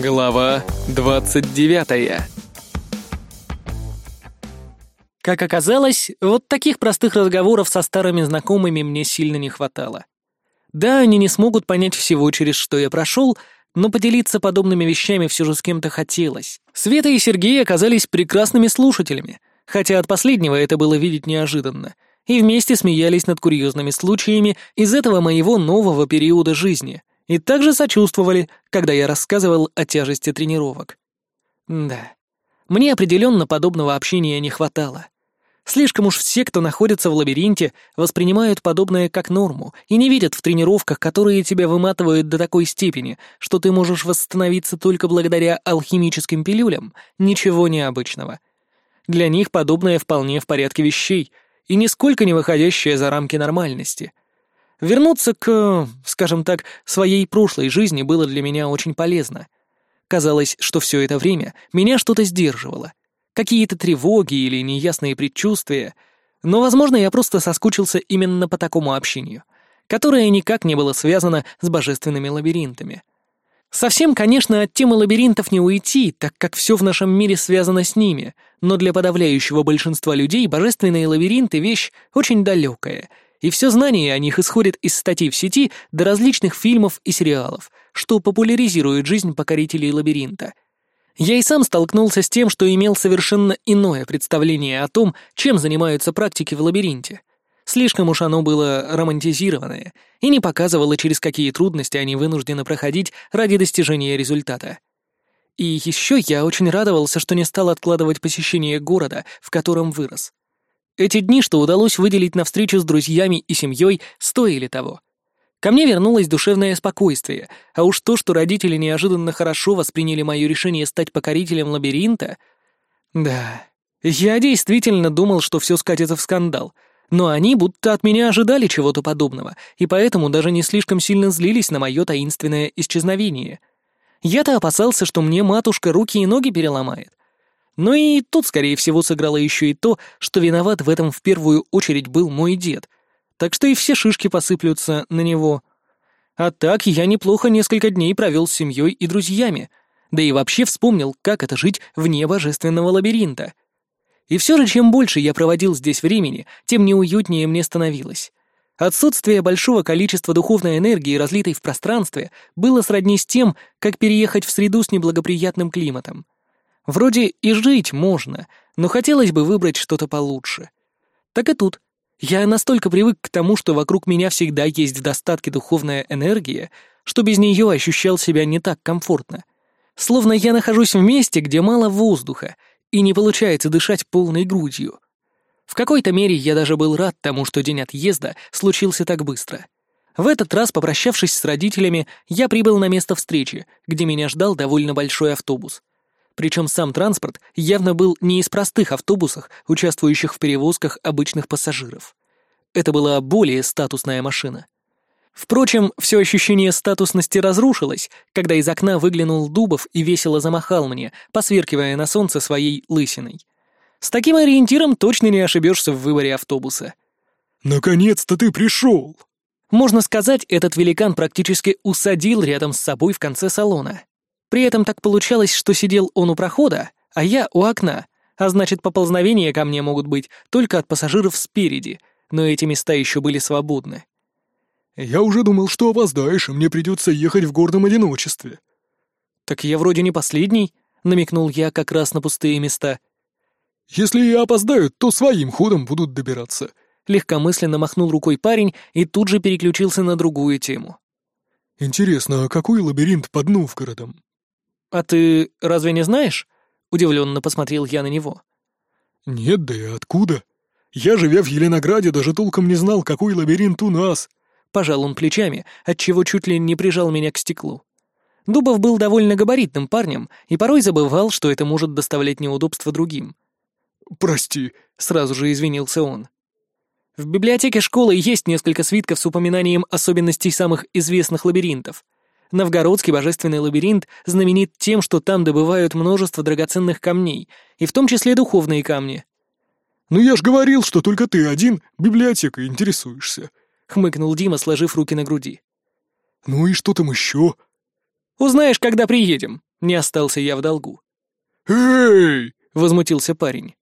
Глава 29 Как оказалось, вот таких простых разговоров со старыми знакомыми мне сильно не хватало. Да, они не смогут понять всего, через что я прошел, но поделиться подобными вещами все же с кем-то хотелось. Света и Сергей оказались прекрасными слушателями, хотя от последнего это было видеть неожиданно, и вместе смеялись над курьезными случаями из этого моего нового периода жизни, и также сочувствовали, когда я рассказывал о тяжести тренировок. Да, мне определенно подобного общения не хватало. Слишком уж все, кто находится в лабиринте, воспринимают подобное как норму и не видят в тренировках, которые тебя выматывают до такой степени, что ты можешь восстановиться только благодаря алхимическим пилюлям, ничего необычного. Для них подобное вполне в порядке вещей и нисколько не выходящее за рамки нормальности. Вернуться к, скажем так, своей прошлой жизни было для меня очень полезно. Казалось, что все это время меня что-то сдерживало какие-то тревоги или неясные предчувствия, но, возможно, я просто соскучился именно по такому общению, которое никак не было связано с божественными лабиринтами. Совсем, конечно, от темы лабиринтов не уйти, так как все в нашем мире связано с ними, но для подавляющего большинства людей божественные лабиринты — вещь очень далекая, и все знание о них исходит из статей в сети до различных фильмов и сериалов, что популяризирует жизнь покорителей лабиринта — я и сам столкнулся с тем, что имел совершенно иное представление о том, чем занимаются практики в лабиринте. Слишком уж оно было романтизированное и не показывало, через какие трудности они вынуждены проходить ради достижения результата. И еще я очень радовался, что не стал откладывать посещение города, в котором вырос. Эти дни, что удалось выделить на встречу с друзьями и семьей, стоили того. Ко мне вернулось душевное спокойствие, а уж то, что родители неожиданно хорошо восприняли мое решение стать покорителем лабиринта... Да, я действительно думал, что все скатится в скандал, но они будто от меня ожидали чего-то подобного, и поэтому даже не слишком сильно злились на мое таинственное исчезновение. Я-то опасался, что мне матушка руки и ноги переломает. Но и тут, скорее всего, сыграло еще и то, что виноват в этом в первую очередь был мой дед — так что и все шишки посыплются на него. А так я неплохо несколько дней провел с семьей и друзьями, да и вообще вспомнил, как это жить вне божественного лабиринта. И все же, чем больше я проводил здесь времени, тем неуютнее мне становилось. Отсутствие большого количества духовной энергии, разлитой в пространстве, было сродни с тем, как переехать в среду с неблагоприятным климатом. Вроде и жить можно, но хотелось бы выбрать что-то получше. Так и тут. Я настолько привык к тому, что вокруг меня всегда есть в достатке духовная энергия, что без нее ощущал себя не так комфортно. Словно я нахожусь в месте, где мало воздуха, и не получается дышать полной грудью. В какой-то мере я даже был рад тому, что день отъезда случился так быстро. В этот раз, попрощавшись с родителями, я прибыл на место встречи, где меня ждал довольно большой автобус. Причем сам транспорт явно был не из простых автобусов, участвующих в перевозках обычных пассажиров. Это была более статусная машина. Впрочем, все ощущение статусности разрушилось, когда из окна выглянул Дубов и весело замахал мне, посверкивая на солнце своей лысиной. С таким ориентиром точно не ошибешься в выборе автобуса. «Наконец-то ты пришел!» Можно сказать, этот великан практически усадил рядом с собой в конце салона. При этом так получалось, что сидел он у прохода, а я у окна, а значит, поползновения ко мне могут быть только от пассажиров спереди, но эти места еще были свободны. «Я уже думал, что опоздаешь, и мне придется ехать в гордом одиночестве». «Так я вроде не последний», — намекнул я как раз на пустые места. «Если и опоздают, то своим ходом будут добираться», — легкомысленно махнул рукой парень и тут же переключился на другую тему. «Интересно, а какой лабиринт под Новгородом?» «А ты разве не знаешь?» — удивленно посмотрел я на него. «Нет, да и откуда? Я, живя в Еленограде, даже толком не знал, какой лабиринт у нас». Пожал он плечами, отчего чуть ли не прижал меня к стеклу. Дубов был довольно габаритным парнем и порой забывал, что это может доставлять неудобства другим. «Прости», — сразу же извинился он. В библиотеке школы есть несколько свитков с упоминанием особенностей самых известных лабиринтов — Новгородский божественный лабиринт знаменит тем, что там добывают множество драгоценных камней, и в том числе духовные камни. «Ну я ж говорил, что только ты один библиотекой интересуешься», — хмыкнул Дима, сложив руки на груди. «Ну и что там еще?» «Узнаешь, когда приедем», Не остался я в долгу. «Эй!» — возмутился парень.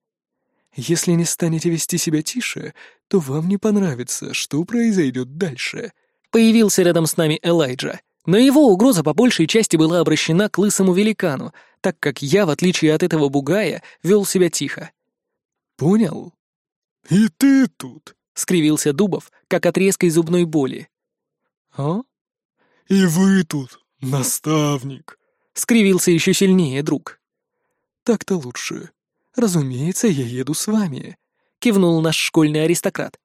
«Если не станете вести себя тише, то вам не понравится, что произойдет дальше». Появился рядом с нами Элайджа, но его угроза по большей части была обращена к лысому великану, так как я, в отличие от этого бугая, вел себя тихо. «Понял? И ты тут!» — скривился Дубов, как от резкой зубной боли. «А? И вы тут, наставник!» — скривился еще сильнее друг. «Так-то лучше. Разумеется, я еду с вами», — кивнул наш школьный аристократ.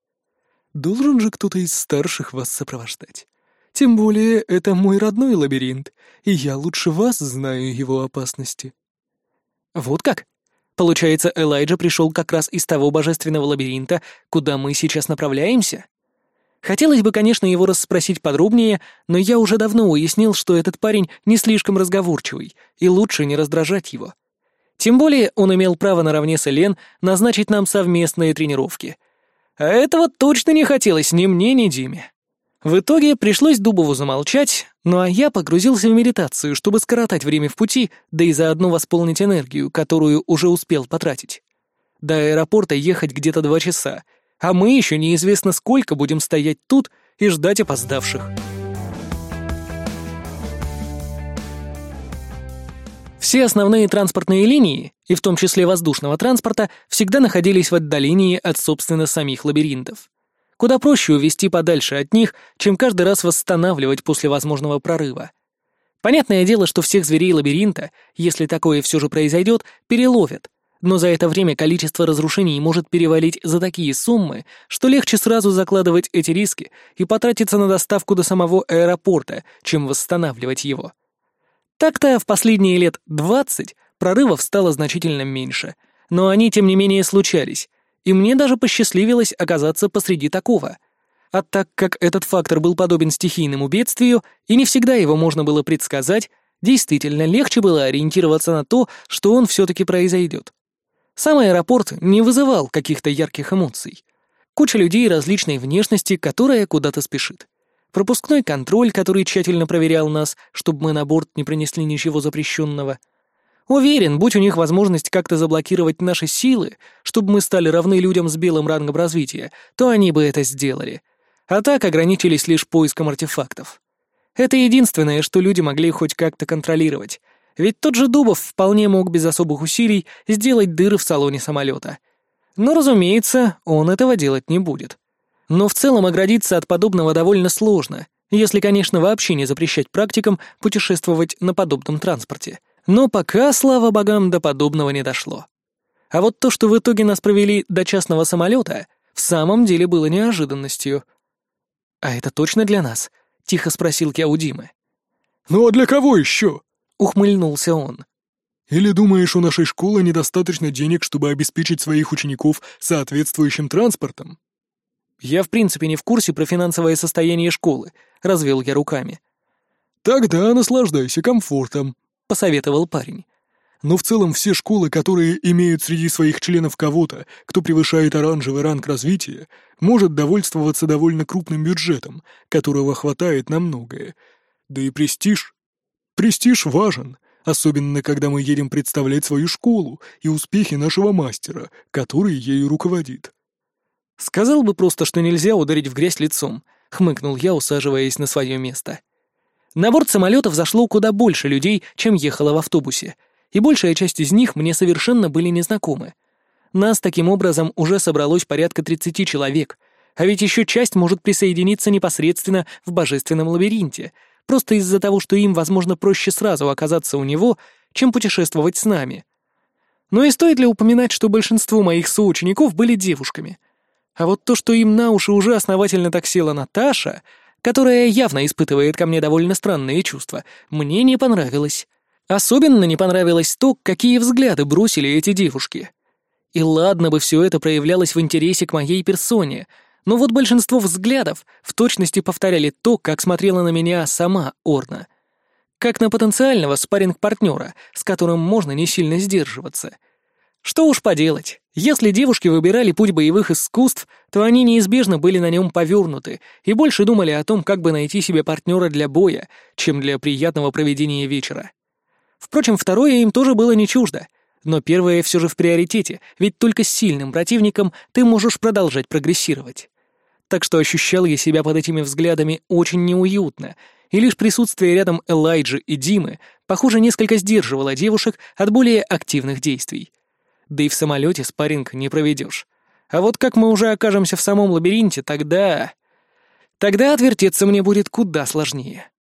«Должен же кто-то из старших вас сопровождать. Тем более, это мой родной лабиринт, и я лучше вас знаю его опасности». «Вот как?» Получается, Элайджа пришел как раз из того божественного лабиринта, куда мы сейчас направляемся? Хотелось бы, конечно, его расспросить подробнее, но я уже давно уяснил, что этот парень не слишком разговорчивый, и лучше не раздражать его. Тем более он имел право наравне с Элен назначить нам совместные тренировки. А этого точно не хотелось ни мне, ни Диме. В итоге пришлось Дубову замолчать, ну а я погрузился в медитацию, чтобы скоротать время в пути, да и заодно восполнить энергию, которую уже успел потратить. До аэропорта ехать где-то два часа, а мы еще неизвестно сколько будем стоять тут и ждать опоздавших. Все основные транспортные линии, и в том числе воздушного транспорта, всегда находились в отдалении от, собственно, самих лабиринтов. Куда проще увести подальше от них, чем каждый раз восстанавливать после возможного прорыва. Понятное дело, что всех зверей лабиринта, если такое все же произойдет, переловят, но за это время количество разрушений может перевалить за такие суммы, что легче сразу закладывать эти риски и потратиться на доставку до самого аэропорта, чем восстанавливать его. Так-то в последние лет 20 прорывов стало значительно меньше, но они, тем не менее, случались, и мне даже посчастливилось оказаться посреди такого. А так как этот фактор был подобен стихийному бедствию, и не всегда его можно было предсказать, действительно легче было ориентироваться на то, что он все-таки произойдет. Сам аэропорт не вызывал каких-то ярких эмоций. Куча людей различной внешности, которая куда-то спешит. Пропускной контроль, который тщательно проверял нас, чтобы мы на борт не принесли ничего запрещенного — Уверен, будь у них возможность как-то заблокировать наши силы, чтобы мы стали равны людям с белым рангом развития, то они бы это сделали. А так ограничились лишь поиском артефактов. Это единственное, что люди могли хоть как-то контролировать. Ведь тот же Дубов вполне мог без особых усилий сделать дыры в салоне самолета. Но, разумеется, он этого делать не будет. Но в целом оградиться от подобного довольно сложно, если, конечно, вообще не запрещать практикам путешествовать на подобном транспорте — но пока, слава богам, до подобного не дошло. А вот то, что в итоге нас провели до частного самолета, в самом деле было неожиданностью. «А это точно для нас?» — тихо спросил я у Димы. «Ну а для кого еще?» — ухмыльнулся он. «Или думаешь, у нашей школы недостаточно денег, чтобы обеспечить своих учеников соответствующим транспортом?» «Я в принципе не в курсе про финансовое состояние школы», — развел я руками. «Тогда наслаждайся комфортом», посоветовал парень. Но в целом все школы, которые имеют среди своих членов кого-то, кто превышает оранжевый ранг развития, может довольствоваться довольно крупным бюджетом, которого хватает на многое. Да и престиж. Престиж важен, особенно когда мы едем представлять свою школу и успехи нашего мастера, который ею руководит. Сказал бы просто, что нельзя ударить в грязь лицом, хмыкнул я, усаживаясь на свое место. На борт самолета взошло куда больше людей, чем ехало в автобусе, и большая часть из них мне совершенно были незнакомы. Нас таким образом уже собралось порядка 30 человек, а ведь еще часть может присоединиться непосредственно в божественном лабиринте, просто из-за того, что им, возможно, проще сразу оказаться у него, чем путешествовать с нами. Но и стоит ли упоминать, что большинство моих соучеников были девушками? А вот то, что им на уши уже основательно так села Наташа — которая явно испытывает ко мне довольно странные чувства, мне не понравилось. Особенно не понравилось то, какие взгляды бросили эти девушки. И ладно бы все это проявлялось в интересе к моей персоне, но вот большинство взглядов в точности повторяли то, как смотрела на меня сама Орна. Как на потенциального спарринг-партнера, с которым можно не сильно сдерживаться — что уж поделать, если девушки выбирали путь боевых искусств, то они неизбежно были на нем повернуты и больше думали о том, как бы найти себе партнера для боя, чем для приятного проведения вечера. Впрочем, второе им тоже было не чуждо. Но первое все же в приоритете, ведь только с сильным противником ты можешь продолжать прогрессировать. Так что ощущал я себя под этими взглядами очень неуютно, и лишь присутствие рядом Элайджи и Димы, похоже, несколько сдерживало девушек от более активных действий. Да и в самолете спарринг не проведешь. А вот как мы уже окажемся в самом лабиринте, тогда... Тогда отвертеться мне будет куда сложнее.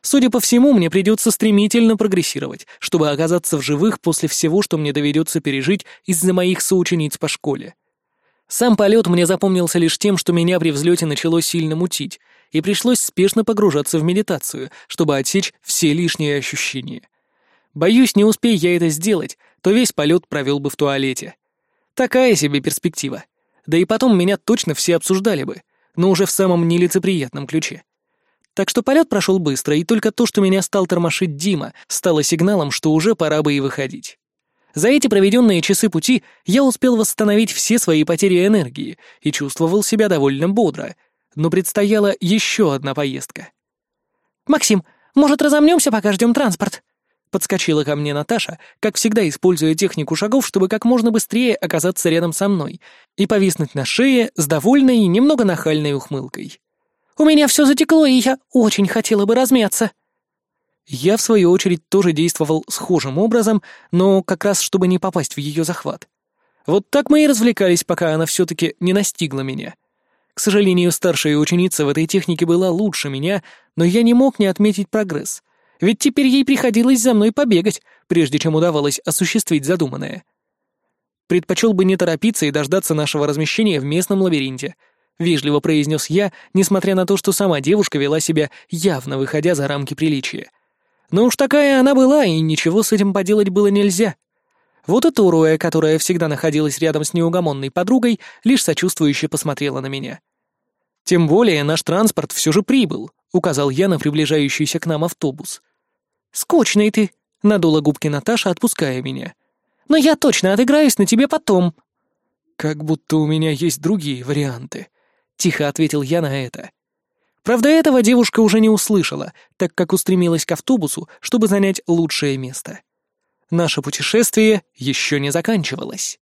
Судя по всему, мне придется стремительно прогрессировать, чтобы оказаться в живых после всего, что мне доведется пережить из-за моих соучениц по школе. Сам полет мне запомнился лишь тем, что меня при взлете начало сильно мутить, и пришлось спешно погружаться в медитацию, чтобы отсечь все лишние ощущения. Боюсь, не успей я это сделать, то весь полет провел бы в туалете. Такая себе перспектива. Да и потом меня точно все обсуждали бы, но уже в самом нелицеприятном ключе. Так что полет прошел быстро, и только то, что меня стал тормошить Дима, стало сигналом, что уже пора бы и выходить. За эти проведенные часы пути я успел восстановить все свои потери энергии и чувствовал себя довольно бодро, но предстояла еще одна поездка. «Максим, может, разомнемся, пока ждем транспорт?» Подскочила ко мне Наташа, как всегда используя технику шагов, чтобы как можно быстрее оказаться рядом со мной и повиснуть на шее с довольной и немного нахальной ухмылкой. «У меня все затекло, и я очень хотела бы размяться». Я, в свою очередь, тоже действовал схожим образом, но как раз чтобы не попасть в ее захват. Вот так мы и развлекались, пока она все-таки не настигла меня. К сожалению, старшая ученица в этой технике была лучше меня, но я не мог не отметить прогресс — ведь теперь ей приходилось за мной побегать, прежде чем удавалось осуществить задуманное. Предпочел бы не торопиться и дождаться нашего размещения в местном лабиринте, вежливо произнес я, несмотря на то, что сама девушка вела себя явно выходя за рамки приличия. Но уж такая она была, и ничего с этим поделать было нельзя. Вот и Торуя, которая всегда находилась рядом с неугомонной подругой, лишь сочувствующе посмотрела на меня. Тем более наш транспорт все же прибыл, указал я на приближающийся к нам автобус. «Скучный ты», — надула губки Наташа, отпуская меня. «Но я точно отыграюсь на тебе потом». «Как будто у меня есть другие варианты», — тихо ответил я на это. Правда, этого девушка уже не услышала, так как устремилась к автобусу, чтобы занять лучшее место. Наше путешествие еще не заканчивалось.